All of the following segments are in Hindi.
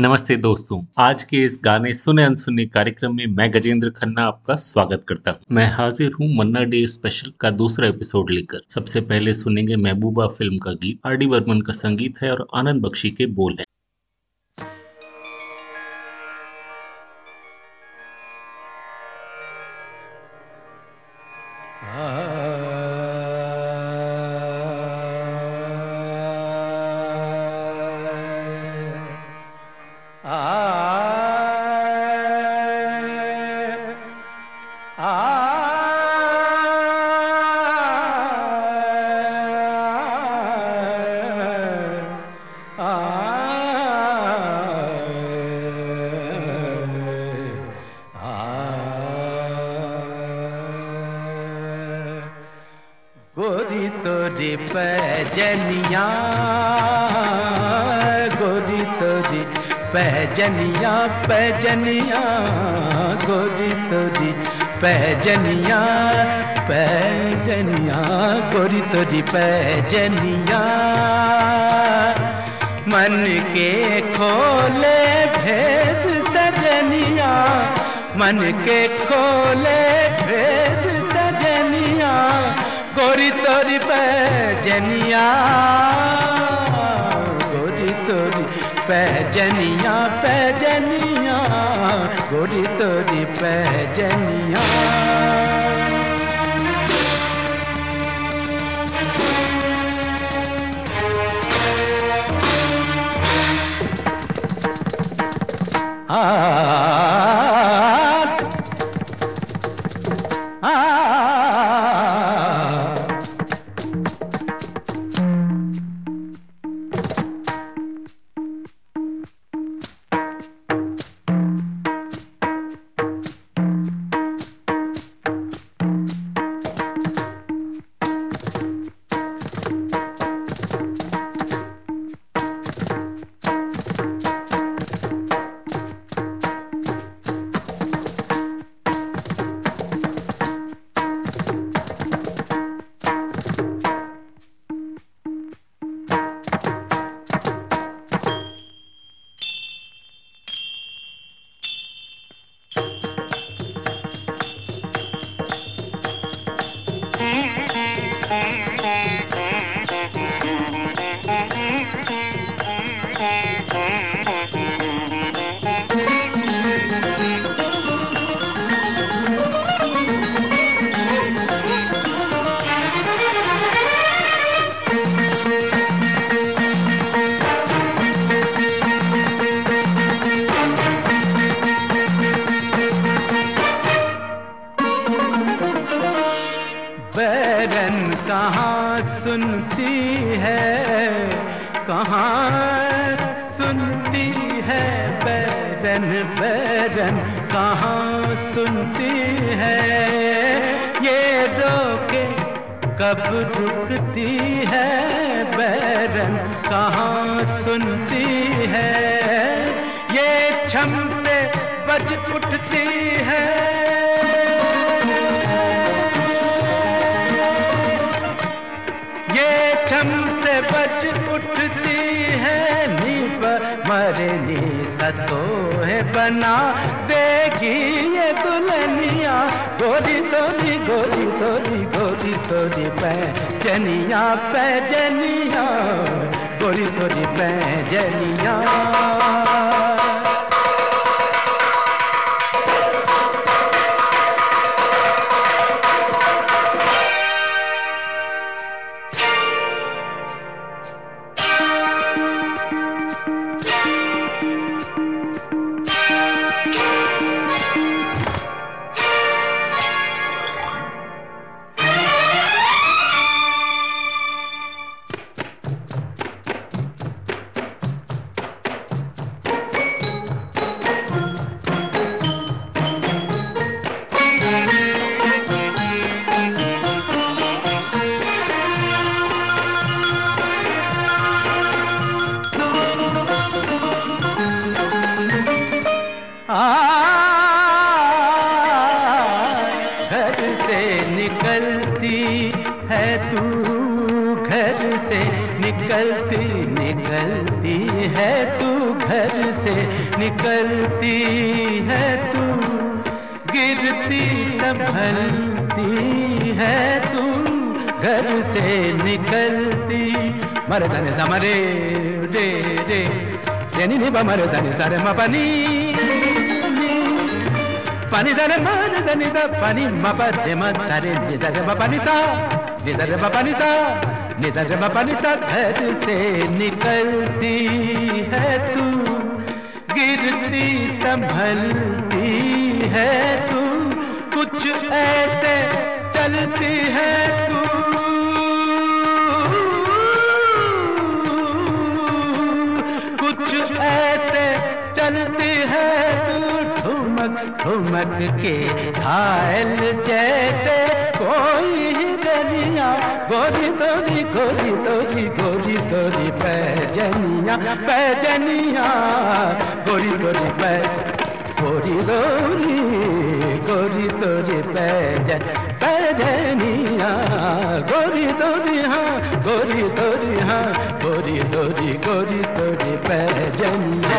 नमस्ते दोस्तों, आज के इस गाने सुने अनसुने कार्यक्रम में मैं गजेंद्र खन्ना आपका स्वागत करता हूँ। मैं हाजिर हूँ मन्ना डे स्पेशल का दूसरा एपिसोड लेकर। सबसे पहले सुनेंगे महबूबा फ़िल्म का गीत, आर डी वर्मन का संगीत है और आनंद बख्शी के बोल है। पैजनिया पैजनिया गोरी तोरी पैजनिया मन के खोले भेद सजनिया, मन के खोले भेद सजनिया गोरी तोरी पैजनिया पैजनिया पैजनिया गोरी तोरी पैजनिया। आ कहाँ सुनती है, कहाँ सुनती है बैरन बैरन, कहाँ सुनती है? ये रोके कब रुकती है बैरन, कहाँ सुनती है? ये छम से बज उठती है। से बच उठती है नीब मरनी सतो है बना देगी ये दुल्हनिया। गोरी तोरी गोरी तोरी गोरी तोरी पैजनिया पैजनिया। गोरी तोरी पैजनिया। गिरती संभलती है, तू घर से निकलती। मरे जाने समरे रे रे जनी नि मरे जाने सारे मा पानी। पानी जाने माने जाने दा पानी मा पा दे, मा सारे नि जाने मा पानी सा नि जाने मा पानी सा नि जाने मा पानी सा घर से निकलती है तू। गिरती संभलती है तू, कुछ ऐसे चलती है तू। कुछ ऐसे चलती है तू, ठुमक ठुमक के घायल जैसे कोई दनिया गोरी तोरी गोरी तोरी गोरी तोरी पैजनिया पैजनिया। गोरी गोरी पै गोरी गोरी गोरी तोरी पैजन पैजनिया गोरी तोरी हाँ गोरी तोरी हाँ गोरी तोरी गोरी तोरी पैजनिया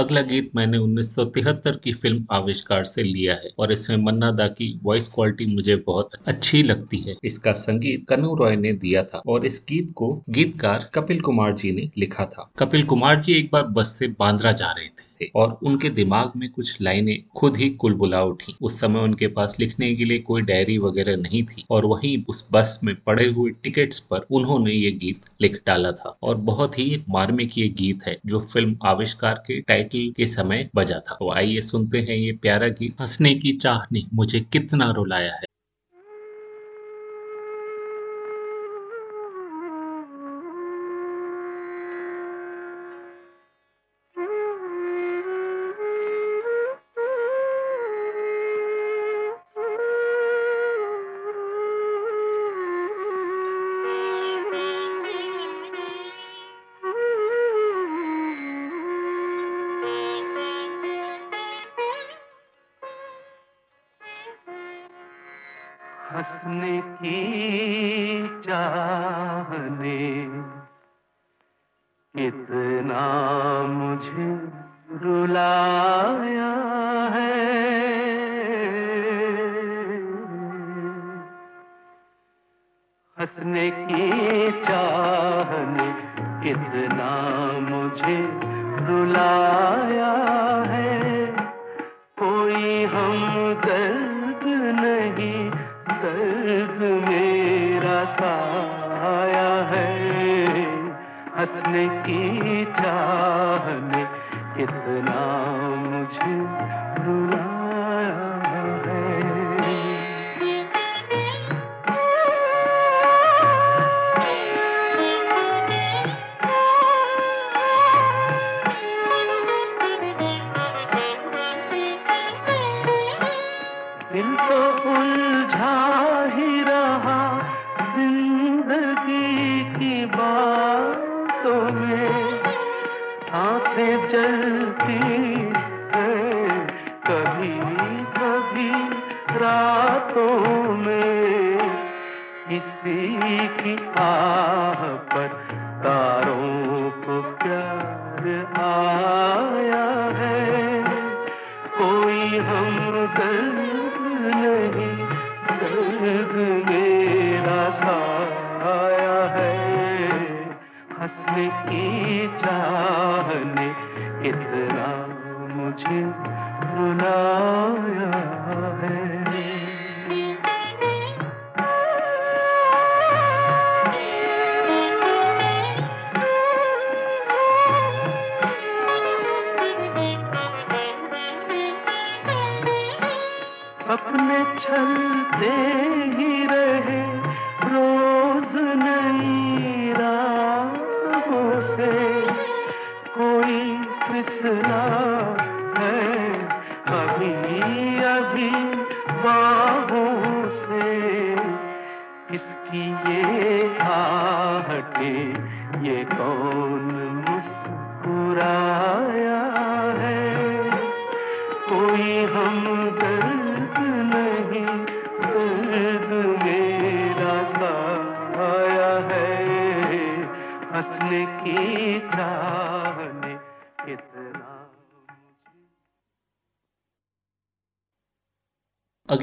अगला गीत मैंने 1973 की फ़िल्म आविष्कार से लिया है और इसमें मन्ना दा की वॉइस क्वालिटी मुझे बहुत अच्छी लगती है। इसका संगीत कनु रॉय ने दिया था और इस गीत को गीतकार कपिल कुमार जी ने लिखा था। कपिल कुमार जी एक बार बस से बांद्रा जा रहे थे। और उनके दिमाग में कुछ लाइनें खुद ही कुलबुला उठी। उस समय उनके पास लिखने के लिए कोई डायरी वगैरह नहीं थी और वहीं उस बस में पड़े हुए टिकट्स पर उन्होंने ये गीत लिख डाला था और बहुत ही मार्मिक ये गीत है जो फ़िल्म आविष्कार के टाइटल के समय बजा था। तो आइए सुनते हैं ये प्यारा गीत, हंसने की चाह ने मुझे कितना रुलाया है।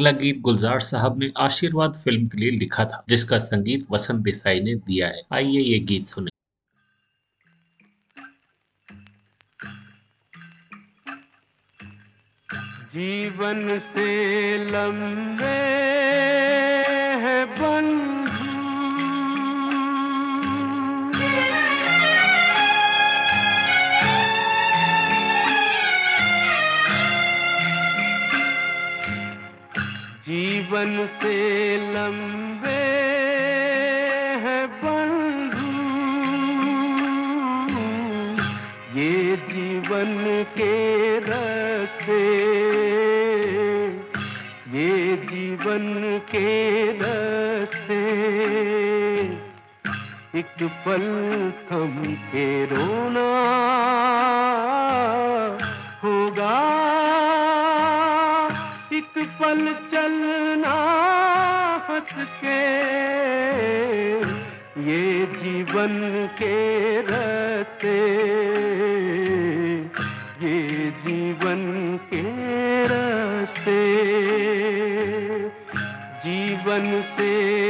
अगला गीत गुलजार साहब ने आशीर्वाद फ़िल्म के लिए लिखा था, जिसका संगीत वसंत देसाई ने दिया है। आइए ये गीत सुने। जीवन से लंबे है बंधु। ये जीवन के रस्ते, ये जीवन के रस्ते। एक पल थम के रोना होगा। पल चलना हंस के ये जीवन के रस्ते ये जीवन के रस्ते जीवन से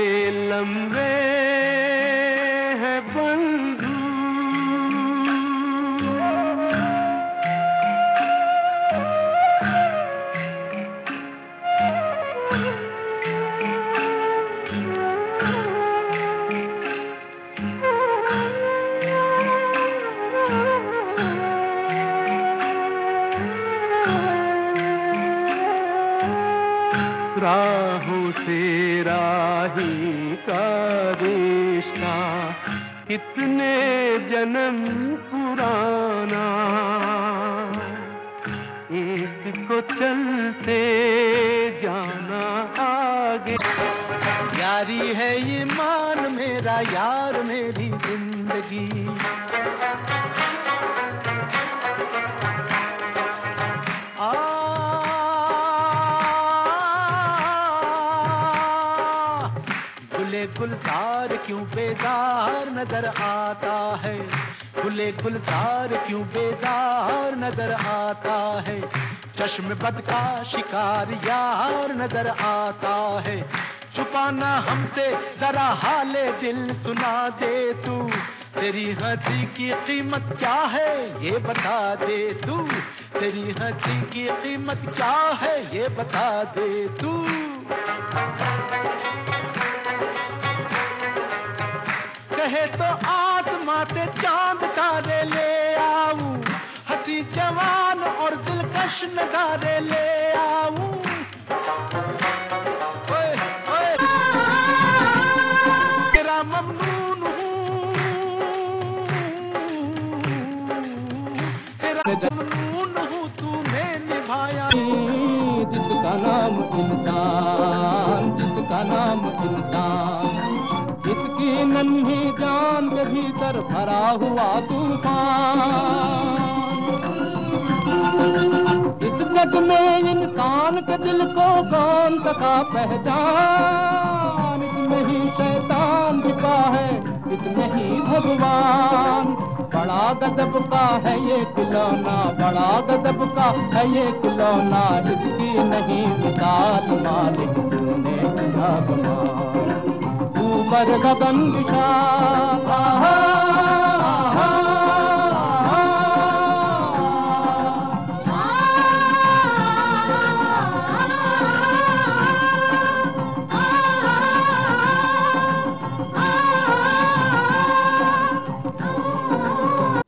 कितने जन्म पुराना। एक को चलते जाना आगे। यारी है ये मान मेरा, यार मेरी ज़िंदगी। बेजार नज़र आता है? गुले गुलजार क्यों बेजार नज़र आता है? चश्म बद का शिकार यार नज़र आता है। छुपाना हमसे जरा हाले दिल सुना दे तू। तेरी हँसी की कीमत क्या है ये बता दे तू। तेरी हँसी की कीमत क्या है ये बता दे तू। कहे तो आत्मा ते चाँद तारे ले आऊ। हसी जवान और दिलकश नजारे ले आऊँ। के भीतर भरा हुआ तूफ़ान। इस जग में इंसान के दिल को कौन सका पहचान। इसमें ही शैतान छिपा है, इसमें ही भगवान। बड़ा गजब का है ये खिलौना, बड़ा गजब का है ये खिलौना। इसकी नहीं मिसाल मालिक तूने कमाल ऊपर गगन विशाल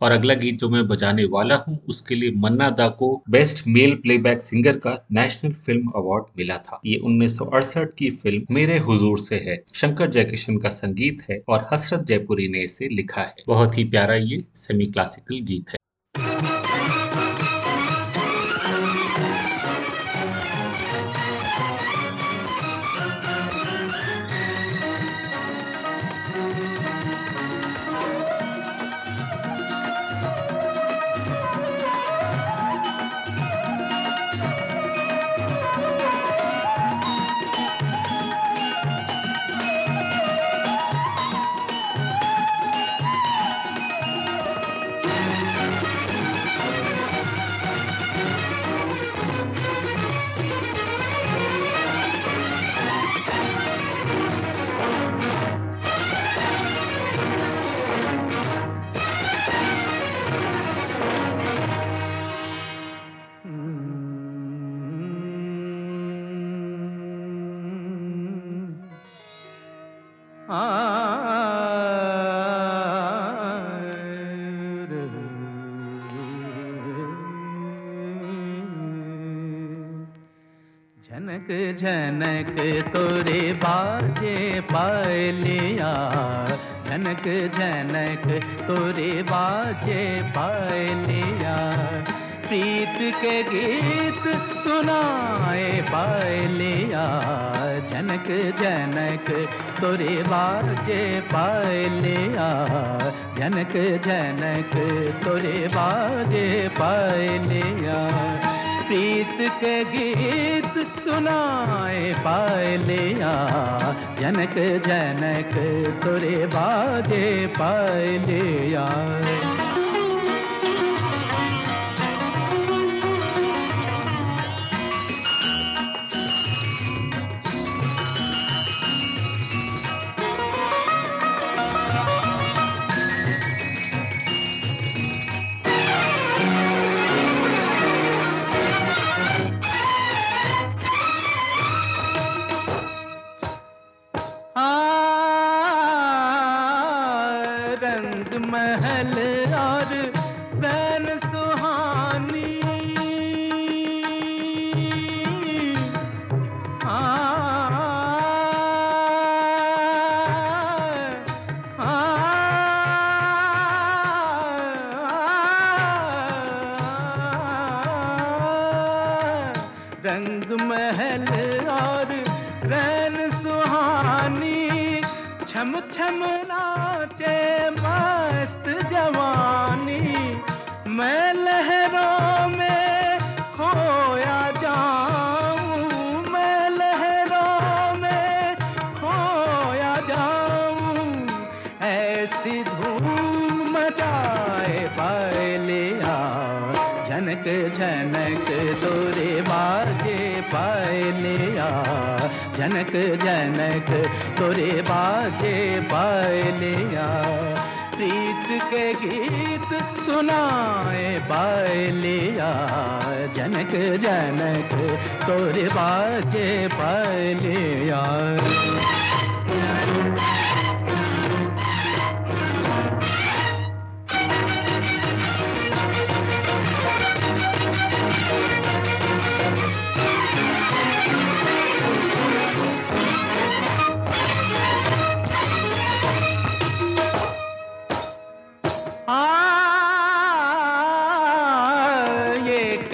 और अगला गीत जो मैं बजाने वाला हूँ, उसके लिए मन्ना दा को बेस्ट मेल प्लेबैक सिंगर का नेशनल फ़िल्म अवार्ड मिला था। ये 1968 की फ़िल्म मेरे हुजूर से है। शंकर जयकिशन का संगीत है और हसरत जयपुरी ने इसे लिखा है। बहुत ही प्यारा ये सेमी क्लासिकल गीत है। झनक जनक तोरे बाजे पायलिया प्रीत के गीत सुनाए पायलिया जनक जनक तोरे बाजे पायलिया जनक जनक तोरे बाजे पायलिया प्रीत के गीत सुनाए पायलिया। जनक जनक तुरे बाजे पायलिया।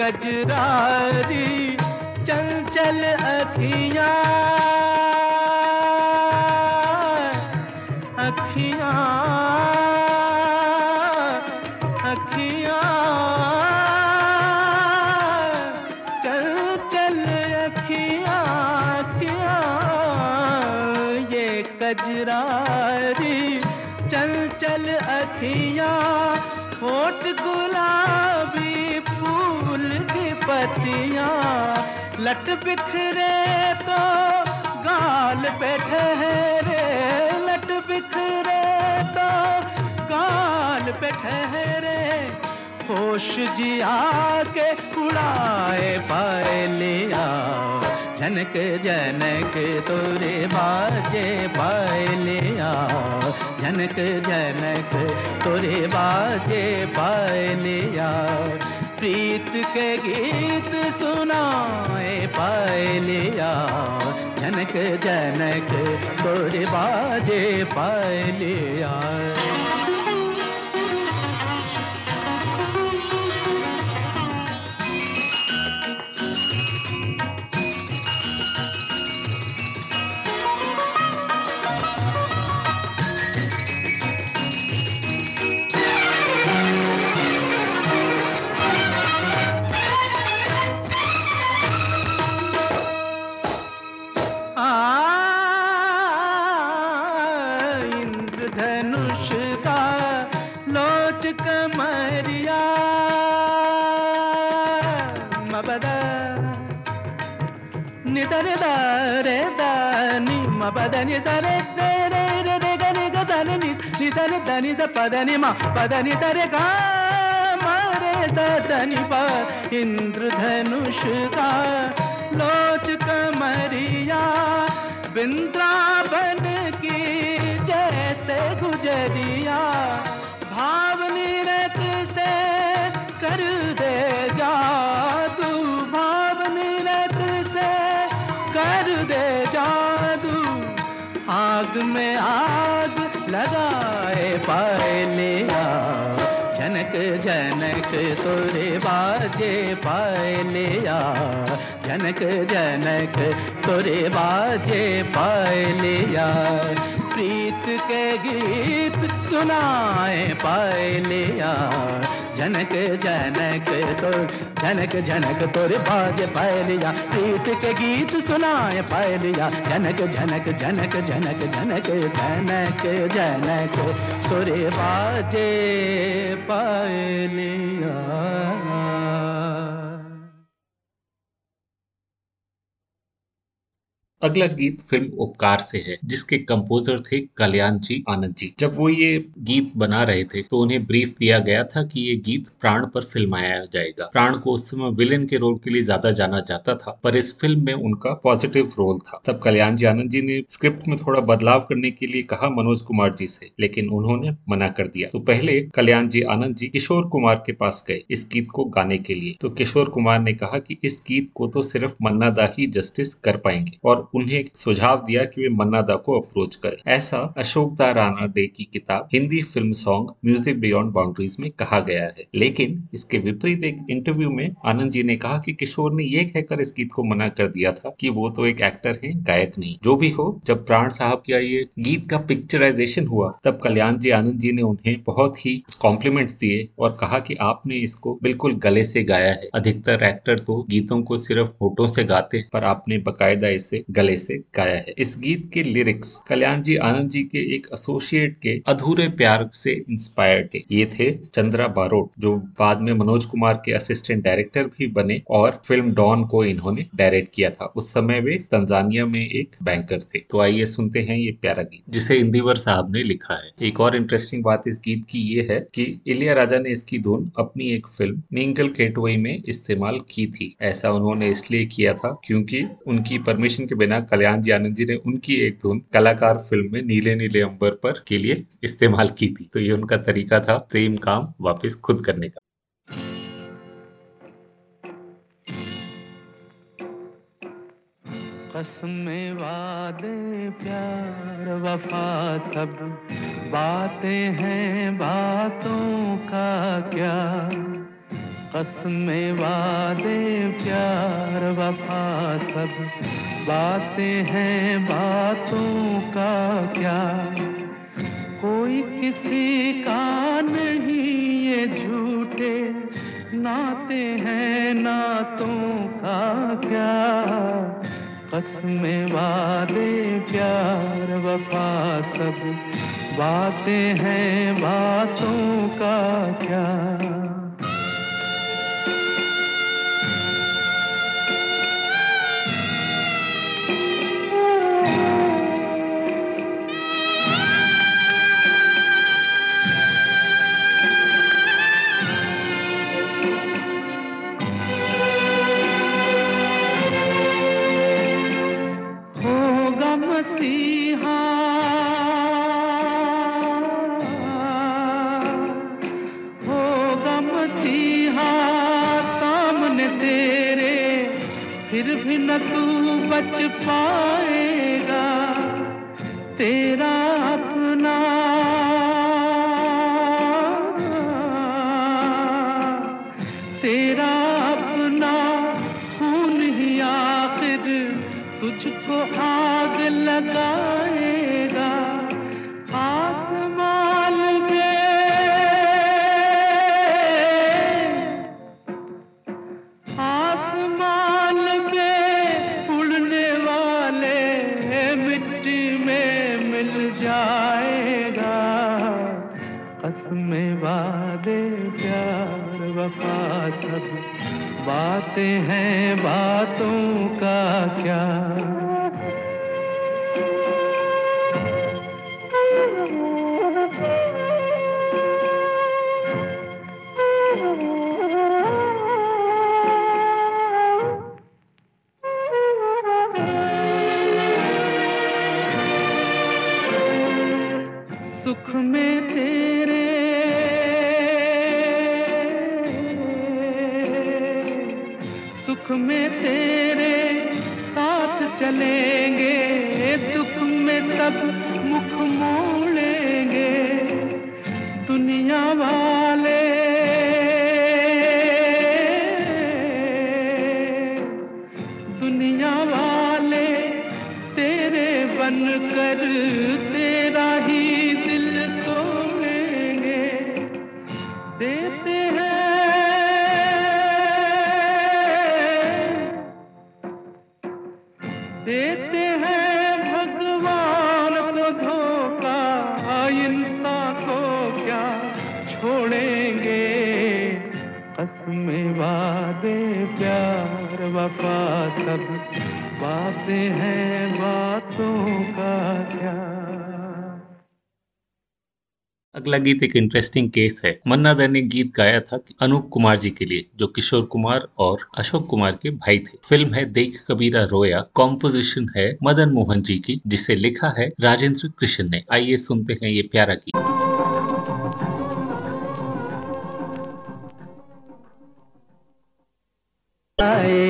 गजरारी चंचल अखियाँ पतियाँ लट बिखरे तो गाल पे ठहरे, लट बिखरे तो गाल पे ठहरे, होश जी आके उड़ाए पाए लिया जनक जनक तोरे बाजे पाए लिया जनक जनक तोरे बाजे पाए लिया। प्रीत के गीत सुनाए पायलिया। जनक जनक तोरे बाजे पाए मबद नितर रे दानी मबद नितर रे रे रे रे गनि गदन नि तरे गा सदनि प इंद्रधनुष का लोच कमरिया वृंदावन की जैसे गुजरिया में आग लगाए पाए लिया। जनक जनक तोरे बाजे पाए लिया। जनक जनक तोरे बाजे पाए लिया। प्रीत के गीत सुनाए पाए लिया जनक जनक तो जनक जनक तोरे बाजे पाए लिया प्रीत के गीत सुनाए पाए लिया जनक जनक जनक जनक जनक जनक जनक तोरे बाजे पाए लिया अगला गीत फ़िल्म उपकार से है, जिसके कंपोजर थे कल्याण जी, आनंद जी। जब वो ये गीत बना रहे थे तो उन्हें ब्रीफ दिया गया था कि ये गीत प्राण पर फिल्माया जाएगा। प्राण को उस समय विलेन के रोल के लिए ज़्यादा जाना जाता था, पर इस फ़िल्म में उनका पॉजिटिव रोल था। तब कल्याण जी, आनंद जी ने स्क्रिप्ट में थोड़ा बदलाव करने के लिए कहा मनोज कुमार जी से, लेकिन उन्होंने मना कर दिया। तो पहले कल्याण जी, आनंद जी किशोर कुमार के पास गए इस गीत को गाने के लिए। तो किशोर कुमार ने कहा कि इस गीत को तो सिर्फ़ मन्ना दा ही जस्टिस कर पाएँगे, और उन्हें सुझाव दिया कि वे मन्ना दा को अप्रोच करें। ऐसा अशोक दा राणा डे की किताब, Hindi film song music beyond boundaries में कहा गया है। लेकिन इसके विपरीत एक इंटरव्यू में आनंद जी ने कहा कि किशोर ने यह कहकर इस गीत को मना कर दिया था कि वो तो एक एक्टर है, गायक नहीं। जो भी हो, जब प्राण साहब का ये गीत का पिक्चराइजेशन हुआ, तब कल्याण जी, आनंद जी ने उन्हें बहुत ही कॉम्प्लीमेंट दिए और कहा कि आपने इसको बिल्कुल गले से गाया है। अधिकतर एक्टर तो गीतों को सिर्फ़ होठों से गाते पर आपने बकायदा इसे गले से गाया है। इस गीत के लिरिक्स कल्याण जी, आनंद जी के एक एसोसिएट के अधूरे प्यार से इंस्पायर्ड थे। ये थे चंद्रा बारोट, जो बाद में मनोज कुमार के असिस्टेंट डायरेक्टर भी बने और फ़िल्म डॉन को इन्होंने डायरेक्ट किया था। उस समय वे तंजानिया में एक बैंकर थे। तो आइए सुनते हैं ये प्यारा गीत, जिसे इंदिवर साहब ने लिखा है। एक और इंटरेस्टिंग बात इस गीत की ये है कि इलिया राजा ने इसकी धुन अपनी एक फ़िल्म नींगल केटवई में इस्तेमाल की थी। ऐसा उन्होंने इसलिए किया था क्योंकि उनकी परमिशन के बिना कल्याण जी आनंद जी ने उनकी एक धुन कलाकार फ़िल्म में नीले नीले अंबर पर के लिए इस्तेमाल की थी। तो ये उनका तरीका था सेम काम वापस खुद करने का। वादे, प्यार, वफा सब। बातें हैं बातों का क्या? कसम वादे, प्यार, वफा सब। बातें हैं बातों का क्या? कोई किसी का नहीं ये झूठे। नाते हैं नातों का क्या? कसम वादे, प्यार, वफा सब। बातें हैं बातों का क्या? अगला गीत एक इंटरेस्टिंग केस है। मन्ना दर ने गीत गाया था अनूप कुमार जी के लिए, जो किशोर कुमार और अशोक कुमार के भाई थे। फ़िल्म है देख कबीरा रोया कॉम्पोजिशन है मदन मोहन जी की, जिसे लिखा है राजेंद्र कृष्ण ने। आइए सुनते हैं ये प्यारा गीत। जब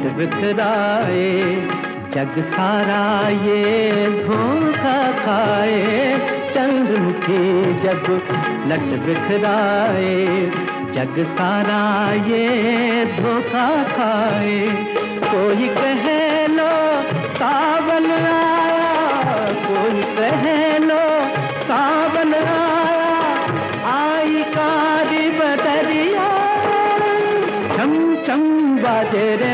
लट बिखराए, जग सारा ये धोखा खाए। चंद्रमुखी जब लट बिखराए, जग सारा ये धोखा खाए। कोई कह लो, सावन आया, कोई कह लो, सावन आया। आई कारी बदरिया छम छम बाजे रे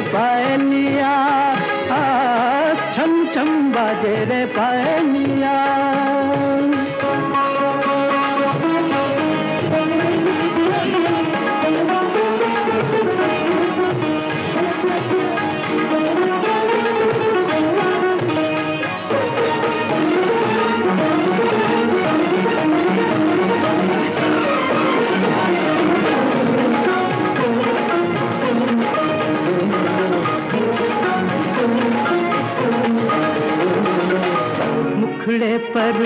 बाजे रे पायलिया मुखड़े पर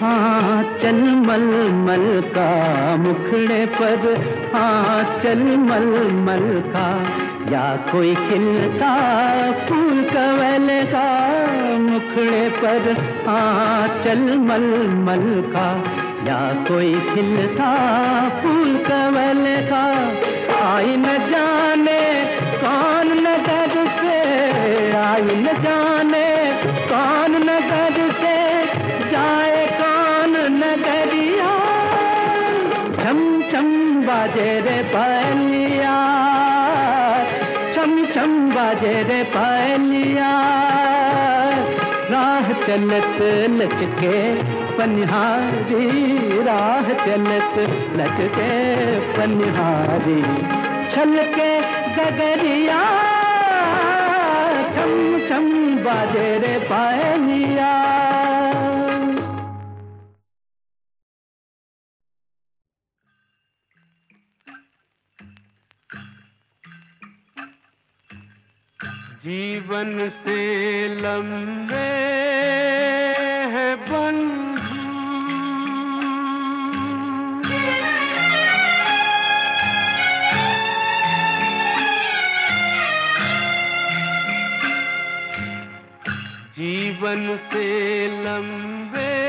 हाँ चल मल मल का मुखड़े पर हाँ चल मल मल का। या कोई खिलता फूल कवल का मुखड़े पर हाँ चल मल मल का। या कोई खिलता फूल कवल का, आई न जाने कौन नगर से, आई न जाने कौन नगर बाजे रे पायलिया छम छम बाजे रे पायलिया राह चलत लचके पनिहारी, राह चलत लचके पनिहारी। छलके गगरिया छम छम बाजे रे पायलिया जीवन से लंबे है बंधु। जीवन से लंबे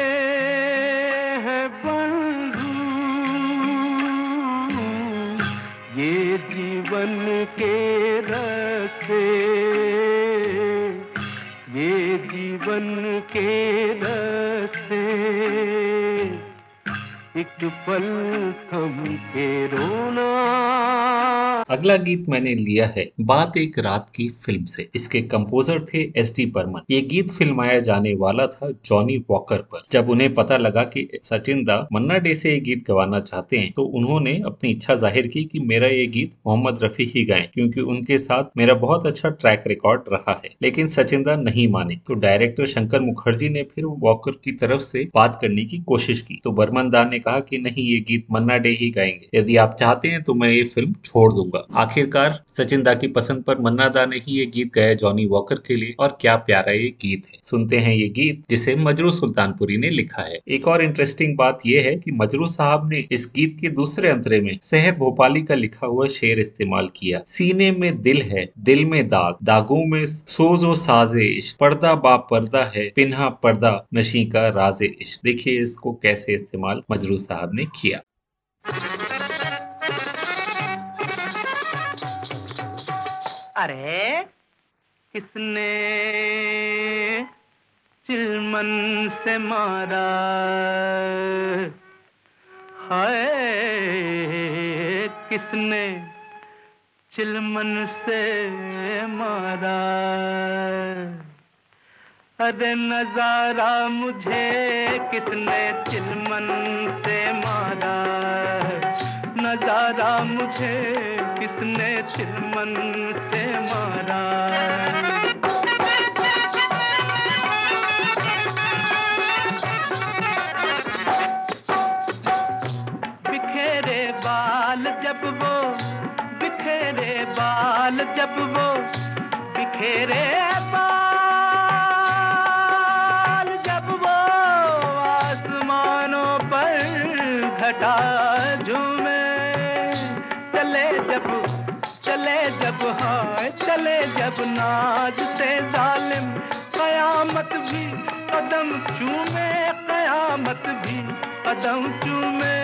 के रस्ते एक पल थम के रोना। अगला गीत मैंने लिया है, बात एक रात की फ़िल्म से। इसके कंपोजर थे एस डी बर्मन। ये गीत फिल्माया जाने वाला था जॉनी वॉकर पर। जब उन्हें पता लगा कि सचिन दा मन्ना डे से ये गीत गवाना चाहते हैं तो उन्होंने अपनी इच्छा ज़ाहिर की कि मेरा ये गीत मोहम्मद रफी ही गाएँ, क्योंकि उनके साथ मेरा बहुत अच्छा ट्रैक रिकॉर्ड रहा है। लेकिन सचिन दा नहीं माने। तो डायरेक्टर शंकर मुखर्जी ने फिर वॉकर की तरफ़ से बात करने की कोशिश की। तो बर्मन दा ने कहा कि नहीं, ये गीत मन्ना डे ही गाएँगे। यदि आप चाहते हैं तो मैं ये फ़िल्म छोड़ दूँगा। आखिरकार सचिन दा की पसंद पर मन्ना दा ने ही ये गीत गाया जॉनी वॉकर के लिए, और क्या प्यारा ये गीत है। सुनते हैं ये गीत, जिसे मजरू सुल्तानपुरी ने लिखा है। एक और इंटरेस्टिंग बात यह है कि मजरू साहब ने इस गीत के दूसरे अंतरे में शहर भोपाली का लिखा हुआ शेर इस्तेमाल किया। सीने में दिल है, दिल में दाग, दागों में सोजो साजे इश्क, पर्दा बा पर्दा है, पिन्हा पर्दा, नशी का राजे इश्क। देखिए इसको कैसे इस्तेमाल मजरू साहब ने किया। अरे, किसने चिलमन से मारा? हाय, किसने चिलमन से मारा? अरे, नज़ारा मुझे किसने चिलमन से मारा? नज़ारा मुझे किसने चिलमन से मारा? बिखेरे बाल जब वो, बिखेरे बाल जब वो, बिखेरे बाल नाज से जालिम कयामत भी कदम चूमे कयामत भी कदम चूमे।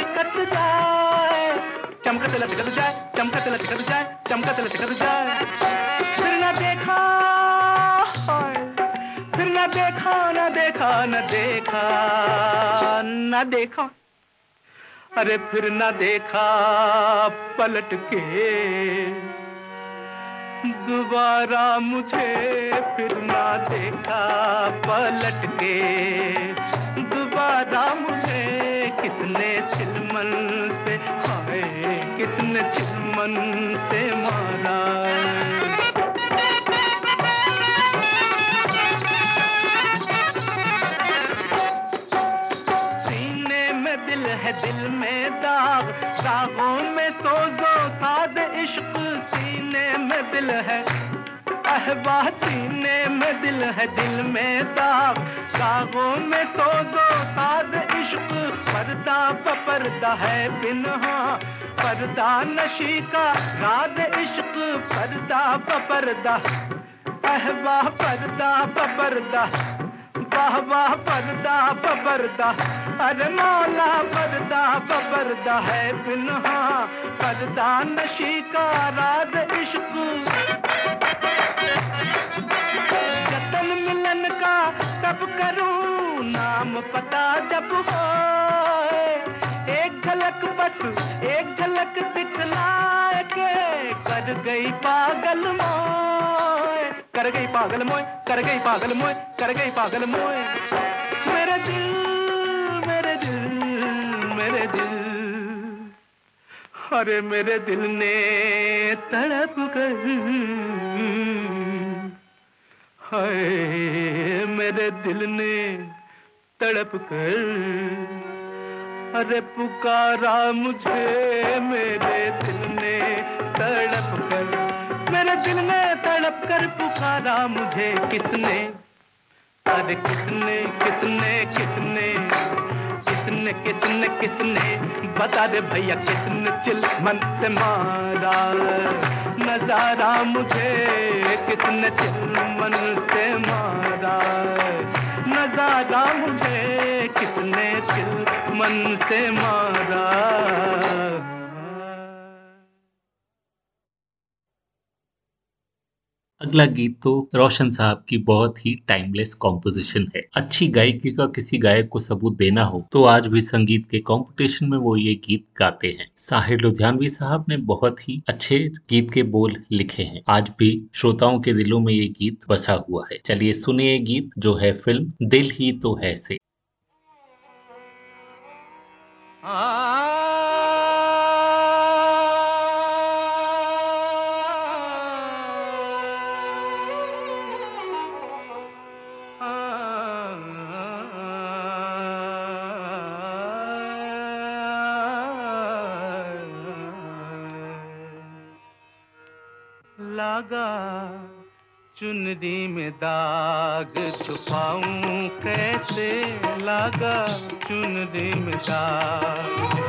लचकत जाए। चमकत लचकत जाए चमकत लचकत जाए चमकत लचकत जाए। फिर न देखा फिर न देखा न देखा न देखा न देखा। अरे फिर न देखा, पलट के। दोबारा मुझे फिर ना देखा, पलट के। दोबारा मुझे किसने चिलमन से, हाय, कितने चिलमन से मारा। सीने में दिल है, दिल में दाग दागों में सोजो साद इश्क। सीने में दिल है अहबा सीने में दिल है, दिल में दाग दागों में सोजो साद इश्क पर्दा पर्दा है बिनहा पर्दा नशी का राज इश्क, पर्दा प पर्दा अहबा पर्दा प पर्दा वाह पर्दा प पर्दा अरे मौला पर्दा प पर्दा है बिनहा पर्दा नशी का राज इश्क। जतन मिलन का तब करूँ, नाम पता जब हो। झलक बस, एक झलक दिखलाए के कर गई पागल मोय कर गई पागल मोय कर गई पागल मोय कर गई पागल मोय मेरे दिल मेरे दिल मेरे दिल। अरे मेरे दिल ने तड़प कर। हाय, मेरे दिल ने तड़प कर। अरे पुकारा मुझे मेरे दिल ने तड़प कर। मेरे दिल ने तड़प कर पुकारा मुझे किसने अरे किसने किसने किसने किसने किसने किसने बता दे भैया किसने चिल मन से मारा। नज़ारा मुझे किसने चिल मन से मारा। नज़ारा मुझे किसने चिल मन से मारा। अगला गीत तो रोशन साहब की बहुत ही टाइमलेस कॉम्पोजिशन है। अच्छी गायकी का किसी गायक को सबूत देना हो तो आज भी संगीत के कंपटीशन में वो ये गीत गाते हैं। साहिर लुधियानवी साहब ने बहुत ही अच्छे गीत के बोल लिखे हैं। आज भी श्रोताओं के दिलों में ये गीत बसा हुआ है। चलिए सुनिए गीत जो है फ़िल्म, दिल ही तो है से। लागा चुनरी में दाग, छुपाऊं कैसे? लागा चुनरी में दाग।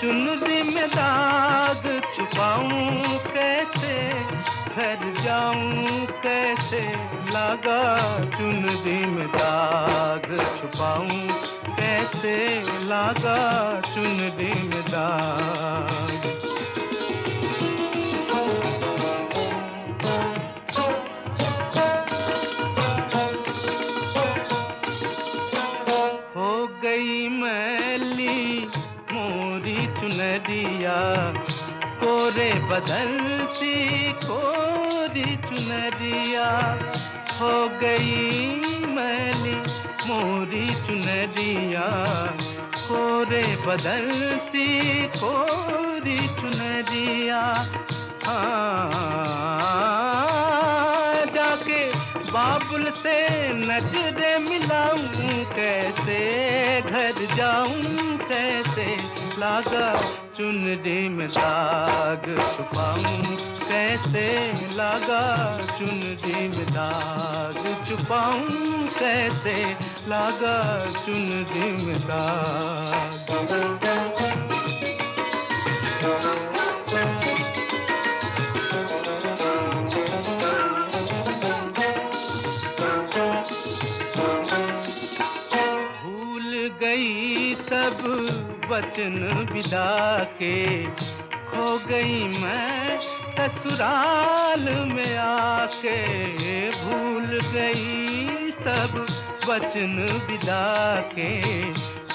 चुनरी में दाग, छुपाऊं कैसे? घर जाऊँ कैसे? लागा चुनरी में दाग, छुपाऊं कैसे? लागा चुनरी में दाग। बदल सी कोरी चुनरिया। हो गई मैली मोरी चुनरिया। कोरे बदल सी कोरी चुनरिया। हाँ जाके बाबुल से नजरे मिलाऊं, कैसे घर जाऊँ, कैसे लागा चुनरी में दाग। छुपाऊं कैसे लागा चुनरी में दाग। छुपाऊं कैसे लागा चुनरी में दाग। वचन विदा के खो गई मैं ससुराल में आके, भूल गई सब वचन विदा के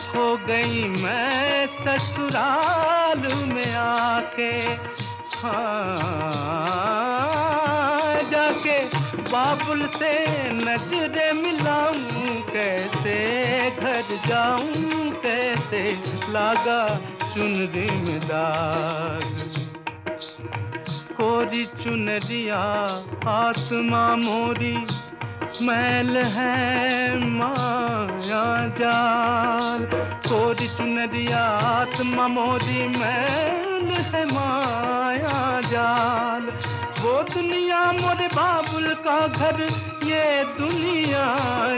खो गई मैं ससुराल में आके। हाँ। बाबुल से नजरे मिलाऊं, कैसे घर जाऊँ, कैसे लागा चुनरी में दाग। कोरी चुनरिया, आत्मा मोरी, मैल है माया जाल। कोरी चुनरिया, आत्मा मोरी, मैल है माया जाल। वो दुनिया मोरे बाबुल का घर, ये दुनिया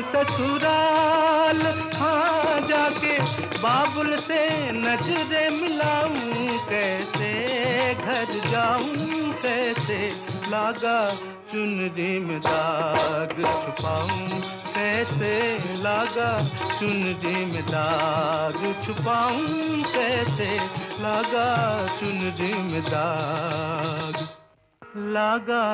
ससुराल। हाँ जाके बाबुल से नजरे मिलाऊं, कैसे घर जाऊँ, कैसे लागा चुनरी में दाग छुपाऊं, कैसे लागा चुनरी में दाग छुपाऊं, कैसे लागा चुनरी में दाग। लागा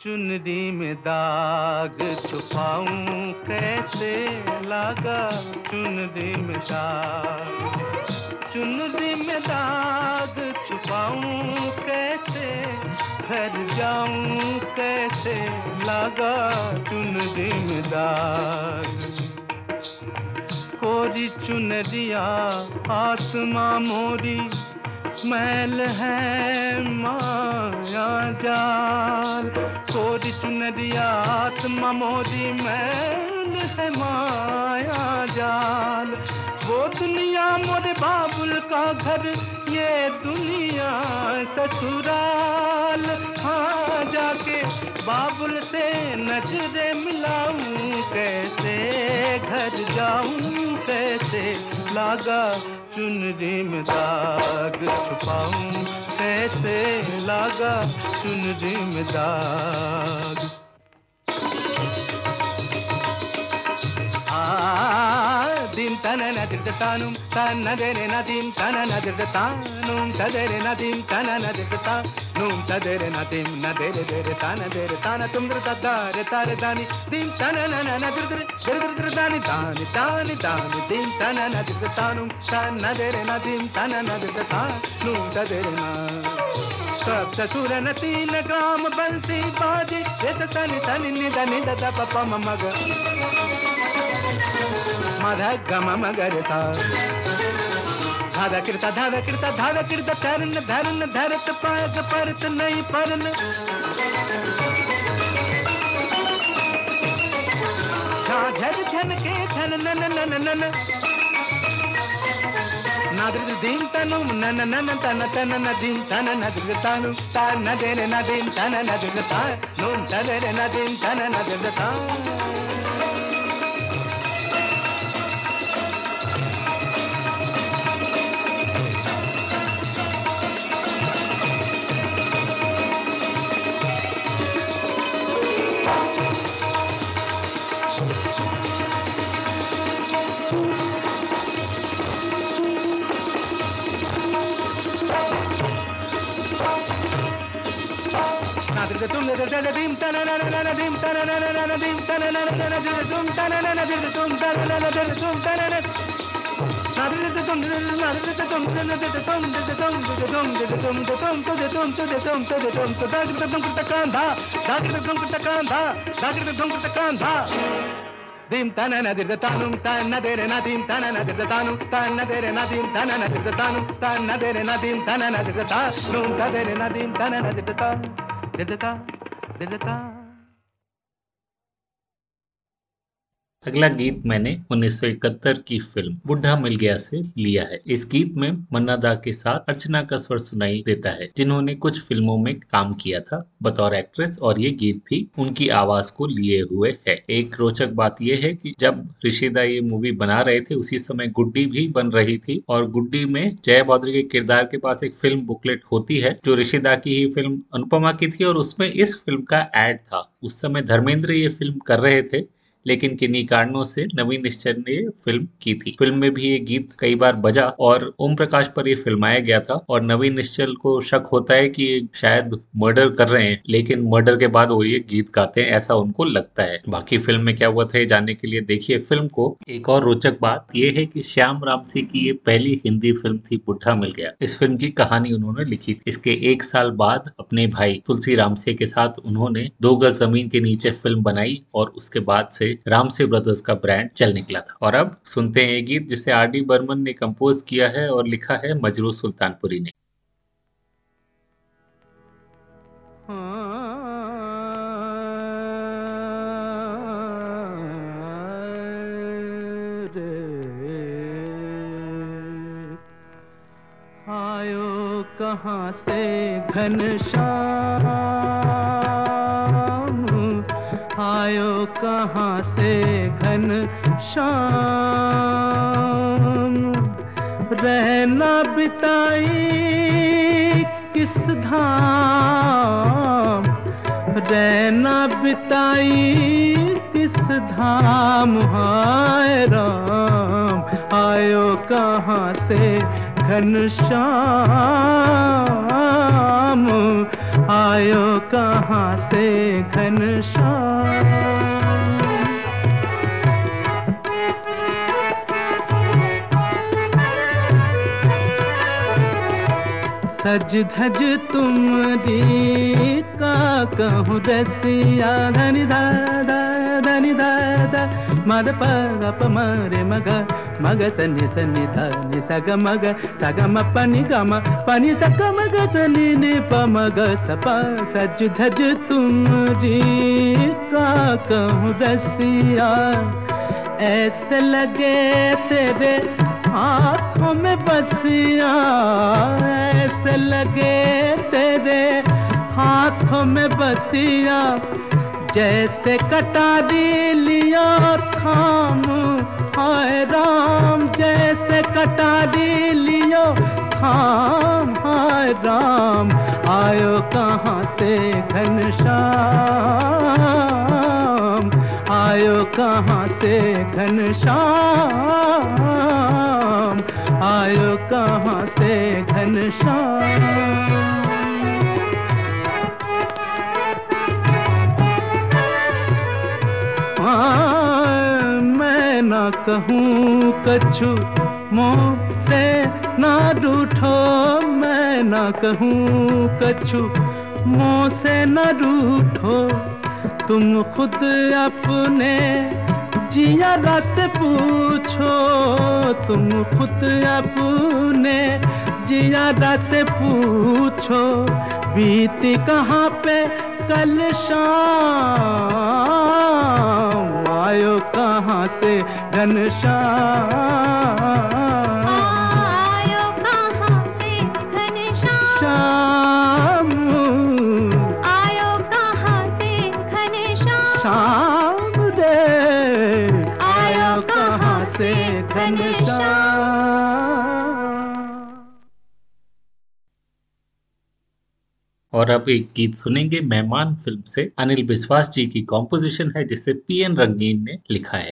चुनरी में दाग, छुपाऊं कैसे? लागा चुनरी में दाग चुनरी में दाग, छुपाऊं कैसे? घर जाऊँ कैसे? लागा चुनरी में दाग। कोरी चुनरिया आत्मा मोरी मैल है माया जाल कोरी चुनरिया आत्मा मोरी मैल है माया जाल। वो दुनिया मोरे बाबुल का घर, ये दुनिया ससुराल। हाँ जाके बाबुल से नजरे मिलाऊं, कैसे घर जाऊँ, कैसे लागा चुनरी में दाग छुपाऊं, कैसे लागा चुनरी में दाग। आ na dir tanum tadere na dim tana na dir tanum tadere na dim na dere dere tana dere tana tum dir tadare tare dani dim tana na na na dir dir dir dir dir मगर सा धादा कृता धादा कृता धादा कृता चरण धरन, धरत पायक परत नहीं परन झन झन के झन नन नन नन नादृ दीं तनु नन नन तन तन नदीं तन नदृ तानु, ता नदेन नदीं तन नदृ ता। नून तदेन नदीं तन नदृ tum da da da dim ta na na na na dim ta na na na na dim ta na na na na dim tum ta na na na dim tum ta na na na dim tum ta na na దీం తన నదిర్ద తాను తన్న దేరే నదీం తన నదిర్ద తాను తన్న దేరే నదీం తన నదిర్ద తాను తన్న దేరే నదీం తన నదిర్ద తాను తదేరే నదీం తన నదిర్ద తాను da da da da da da अगला गीत मैंने 1971 की फ़िल्म बुढ़ा मिल गया से लिया है। इस गीत में मन्ना दा के साथ अर्चना का स्वर सुनाई देता है, जिन्होंने कुछ फ़िल्मों में काम किया था। बतौर एक्ट्रेस और ये गीत भी उनकी आवाज़ को लिए हुए है। एक रोचक बात यह है कि जब ऋषिदा ये मूवी बना रहे थे, उसी समय गुड्डी भी बन रही थी और गुड्डी में जय बौद्री के किरदार के पास एक फ़िल्म बुकलेट होती है, जो ऋषिदा की ही फ़िल्म अनुपमा की थी और उसमें इस फ़िल्म का एड था। उस समय धर्मेंद्र ये फ़िल्म कर रहे थे लेकिन किन्हीं कारणों से नवीन निश्चर ने फ़िल्म की थी। फ़िल्म में भी ये गीत कई बार बजा और ओम प्रकाश पर ये फिल्माया गया था और नवीन निश्चल को शक होता है कि शायद मर्डर कर रहे हैं, लेकिन मर्डर के बाद वो ये गीत गाते हैं, ऐसा उनको लगता है। बाकी फ़िल्म में क्या हुआ था ये जानने के लिए देखिए फ़िल्म को। एक और रोचक बात यह है कि श्याम रामसी की ये पहली हिंदी फ़िल्म थी बुढ़ा मिल गया। इस फ़िल्म की कहानी उन्होंने लिखी थी। इसके एक साल बाद अपने भाई तुलसी रामसे के साथ उन्होंने दो गज ज़मीन के नीचे फ़िल्म बनाई और उसके बाद से रामसे ब्रदर्स का ब्रांड चल निकला था। और अब सुनते हैं ये गीत जिसे आर डी बर्मन ने कंपोज किया है और लिखा है मजरू सुल्तानपुरी ने। कहाँ से घनश्याम? आयो कहाँ से घन शाम? रहना बिताई किस धाम? रहना बिताई किस धाम? हाय राम, आयो कहाँ से घन श्याम आयो कहाँ से घन सज धज तुम दी का कहूँ रसिया धनि दादा धनि दादा मद पग मरे मग मग सनि सनि धनि सग मग सग म गम पनि सग मग सनि नि प मग सप सज धज तुम का कहूँ रसिया ऐसे लगे तेरे आँखों में बसिया ऐसे लगे तेरे हाथों में बसिया जैसे कटारी लिया थाम हाय राम, जैसे कटारी लियो थाम हाय राम, आयो कहाँ से घनश्याम आयो कहाँ से घनश्याम आयो कहाँ से घनश्याम कहूँ कछु मोह से ना रूठो, मैं ना कहूँ कछु मोह से न रूठो। तुम खुद अपने जिया रस पूछो, तुम खुद अपने जिया रस पूछो। बीती कहाँ पे कल शाम? आयो कहाँ से घनश्याम और अब एक गीत सुनेंगे मेहमान फ़िल्म से। अनिल विश्वास जी की कॉम्पोजिशन है, जिसे पी एन रंगीन ने लिखा है।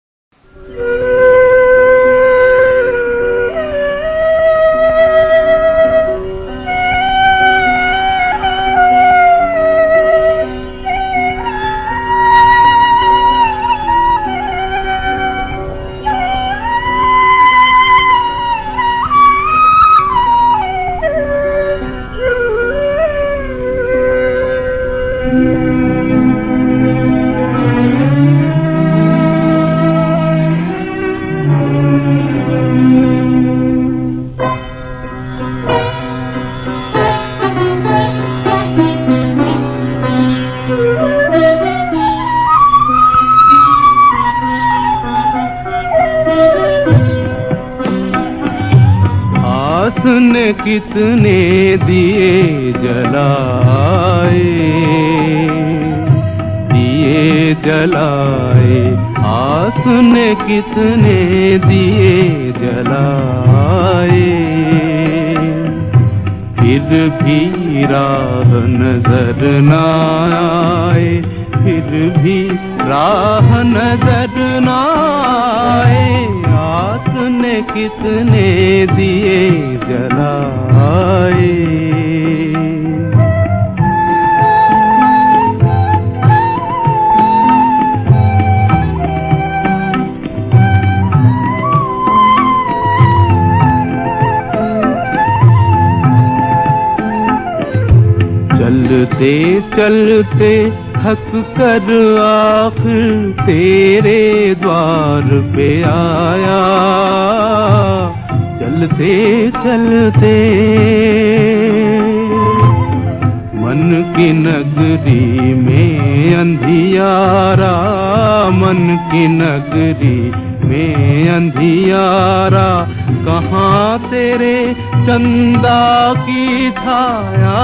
छाया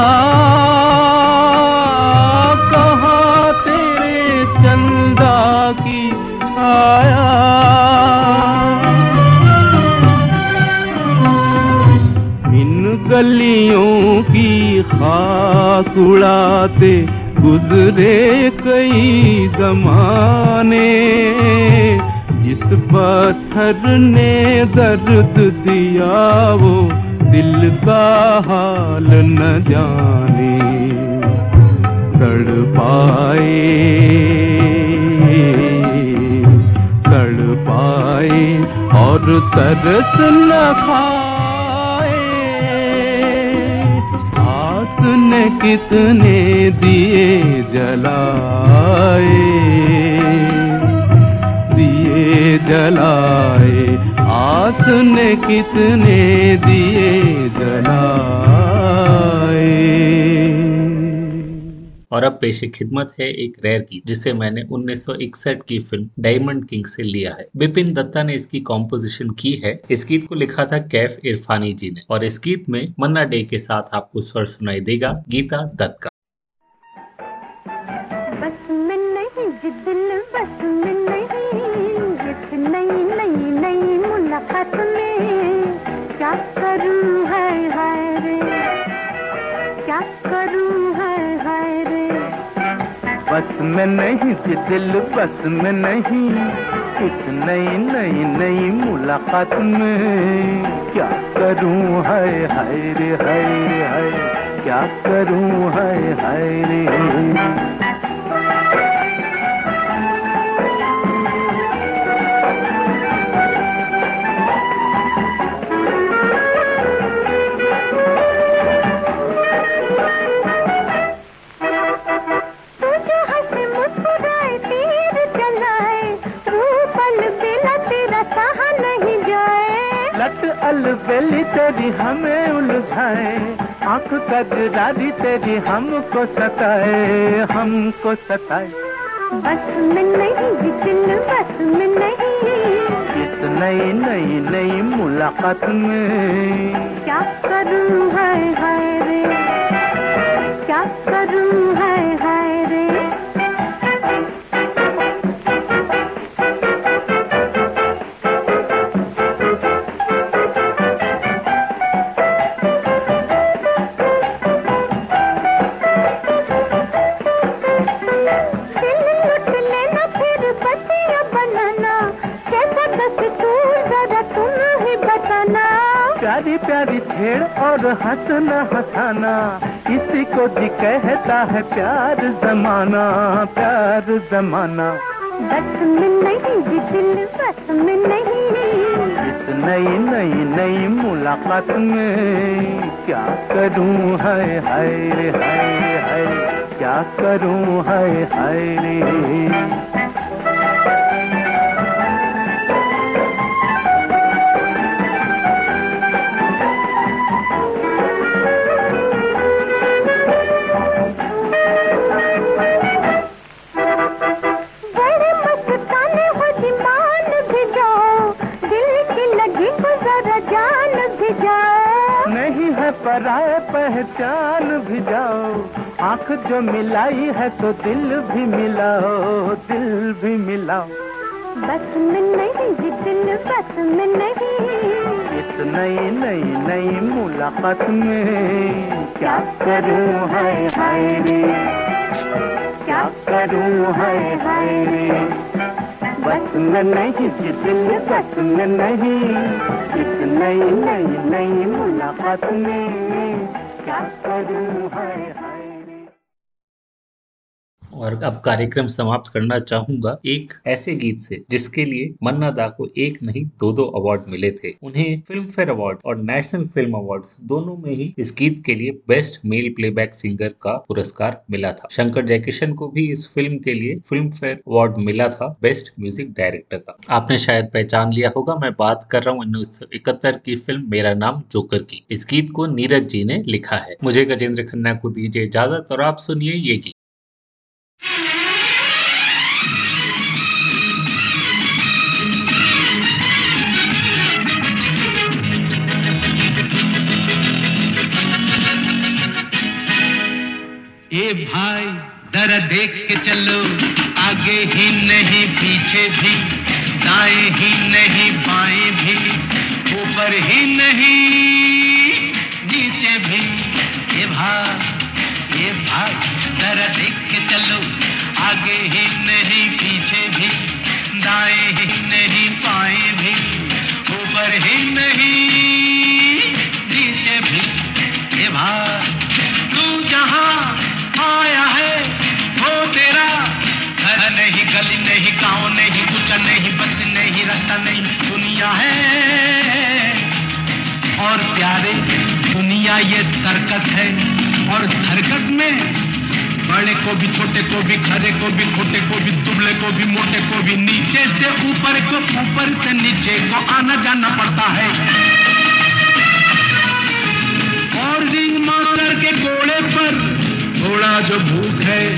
कहाँ तेरे चंदा की छाया। गलियों की खाक उड़ाते गुजरे कई जमाने। जिस पत्थर ने दर्द दिया वो दिल का हाल न जाने तड़ पाए तड़ पाए और तरस न खा ने कितने दिए जलाए दिए जलाए आस ने कितने दिए जलाए। और अब पेशे खिदमत है एक रेयर की, जिसे मैंने 1961 की फ़िल्म डायमंड किंग से लिया है। बिपिन दत्ता ने इसकी कॉम्पोजिशन की है। इस गीत को लिखा था कैफ इरफानी जी ने। और इस गीत में मन्ना डे के साथ आपको स्वर सुनाई देगा गीता दत्त का। बस में नहीं थी दिल बस में नहीं। इस नई नई नई मुलाकात में। क्या करूँ है हाय रे हाय रे हाय। क्या करूँ है हाय रे। आँख भी तेरी हमको सताए हमको सताए। बस में नहीं ये बस में नहीं। इस नई नई नई मुलाकात में। क्या करूँ हाय हाय। जमाना। बस में नहीं दिल बस में नहीं। इस नई नई नई मुलाकात में क्या करूँ? हाय हाय हाय हाय। क्या करूँ? हाय हाय भी जाओ। आँख जो मिलाई है तो दिल भी मिलाओ दिल भी मिलाओ। बस में नहीं दिल बस में नहीं। इस नई नई नई मुलाकात में क्या करूँ हाय हाय रे? क्या करूँ हाय हाय रे? बस में नहीं दिल बस में नहीं। इस नई नई नई मुलाकात में क्या करूँ हाय हाय रे और अब कार्यक्रम समाप्त करना चाहूँगा एक ऐसे गीत से जिसके लिए मन्ना दा को एक नहीं दो दो अवार्ड मिले थे। उन्हें फ़िल्म फेयर अवार्ड और नेशनल फ़िल्म अवार्ड दोनों में ही इस गीत के लिए बेस्ट मेल प्लेबैक सिंगर का पुरस्कार मिला था। शंकर जयकिशन को भी इस फ़िल्म के लिए फ़िल्म फेयर अवार्ड मिला था बेस्ट म्यूज़िक डायरेक्टर का। आपने शायद पहचान लिया होगा, मैं बात कर रहा हूँ उन्नीस सौ इकहत्तर की फ़िल्म मेरा नाम जोकर की। इस गीत को नीरज जी ने लिखा है। मुझे गजेंद्र खन्ना को दीजिए इजाज़त और आप सुनिए ये गीत। ए भाई दर देख के चलो। आगे ही नहीं, पीछे भी। दाएँ ही नहीं, बाएँ भी। ऊपर ही नहीं, नीचे भी। ए भाई ए भाई दर देख के चलो। आगे ही नहीं, पीछे भी। दाएँ ही नहीं, बाएँ भी। ऊपर ही नहीं। है। और प्यारे, दुनिया ये सर्कस है। और सर्कस में बड़े को भी, छोटे को भी, खरे को भी, खोटे को भी, दुबले को भी, मोटे को भी, नीचे से ऊपर को, ऊपर से नीचे को आना जाना पड़ता है। और रिंग मास्टर के घोड़े पर थोड़ा जो भूख है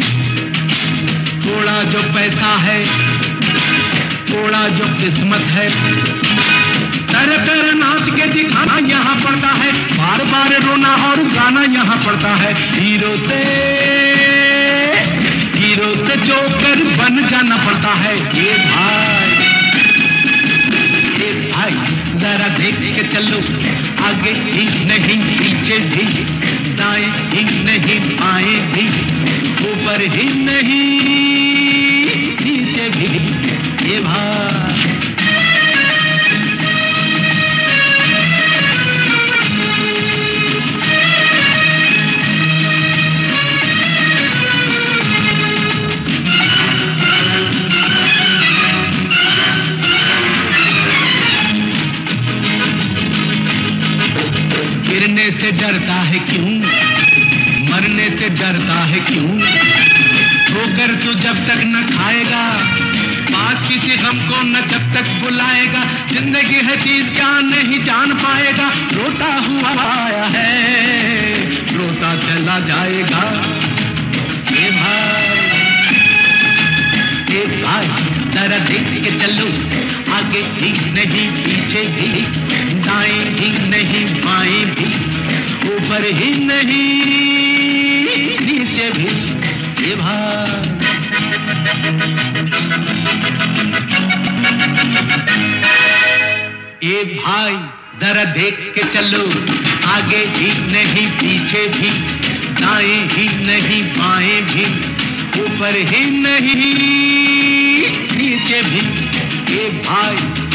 थोड़ा जो पैसा है थोड़ा जो किस्मत है तर कर नाच के दिखाना यहाँ पड़ता है। बार बार रोना और गाना यहाँ पड़ता है। हीरो से हीरो से जोकर बन जाना पड़ता है। ये भाई ए भाई, जरा देख के चलो। आगे ही नहीं, पीछे भी दाएँ ही नहीं, बाएँ भी ऊपर ही नहीं, नीचे भी। ये भाई। गिरने से डरता है क्यों? मरने से डरता है क्यों? ठोकर तू जब तक न खाएगा, पास किसी गम को न जब तक बुलाएगा, ज़िंदगी है चीज़ क्या नहीं जान पाएगा। रोता हुआ आया है, रोता चला जाएगा। ए भाई ए भाई, जरा देख के चलो, आगे भी नहीं, पीछे भी। दाएँ भी नहीं बाएँ भी ऊपर ही नहीं, नीचे भी। ए भाई ए भाई, जरा देख के चलो। आगे भी नहीं, पीछे भी। दाएँ ही नहीं, बाएँ भी। ऊपर ही नहीं, नीचे भी। ए भाई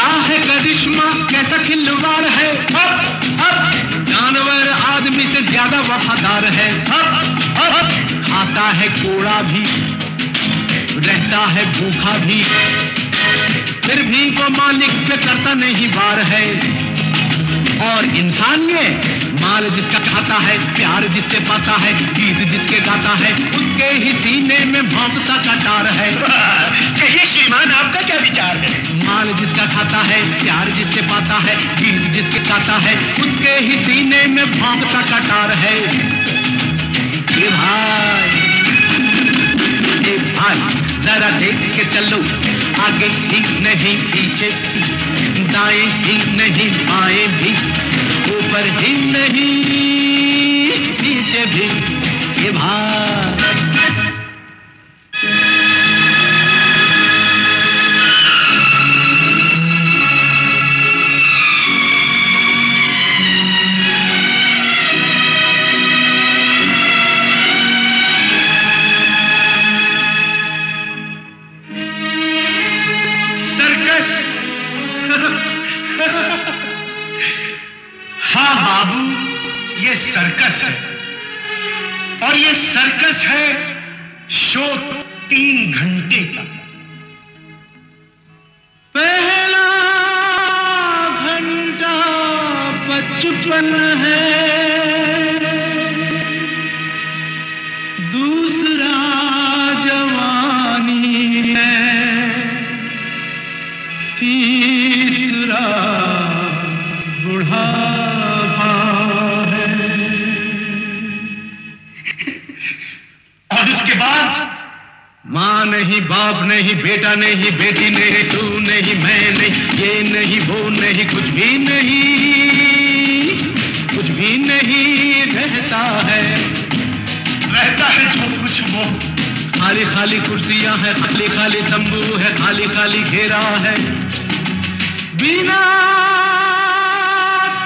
क्या है करिश्मा? कैसा खिलवाड़ है? जानवर आदमी से ज़्यादा वफादार है। खाता है कोड़ा भी, रहता है भूखा भी। फिर भी को मालिक पे करता नहीं बार है। और इंसान ये माल जिसका खाता है प्यार जिससे पाता है गीत जिसके गाता है उसके ही सीने में भौंकता कटार है। कहिए श्रीमान आपका क्या विचार है? माल जिसका खाता है प्यार जिससे पाता है गीत जिसके गाता है उसके ही सीने में भौंकता कटार है। ए भाई ए भाई जरा देख के चलो। आगे ही नहीं पीछे दाएँ ही नहीं बाएँ भी ऊपर ही नहीं नीचे भी ये भाई बाबू, ये सर्कस है। और ये सर्कस है शो तीन घंटे का। पहला घंटा बचपन है। बाप नहीं, बेटा नहीं, बेटी नहीं, तू नहीं, मैं नहीं, ये नहीं, वो नहीं, कुछ भी नहीं, कुछ भी नहीं रहता है। रहता है जो कुछ वो खाली खाली कुर्सियाँ हैं, खाली खाली तंबू है, खाली खाली घेरा है। बिना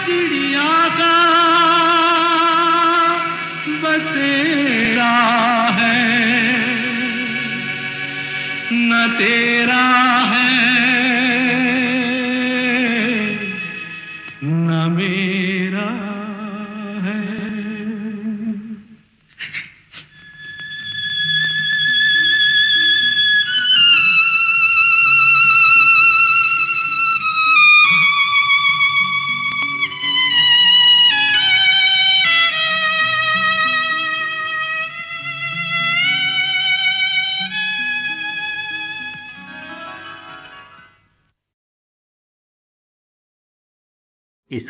चिड़िया का बसेरा तेरा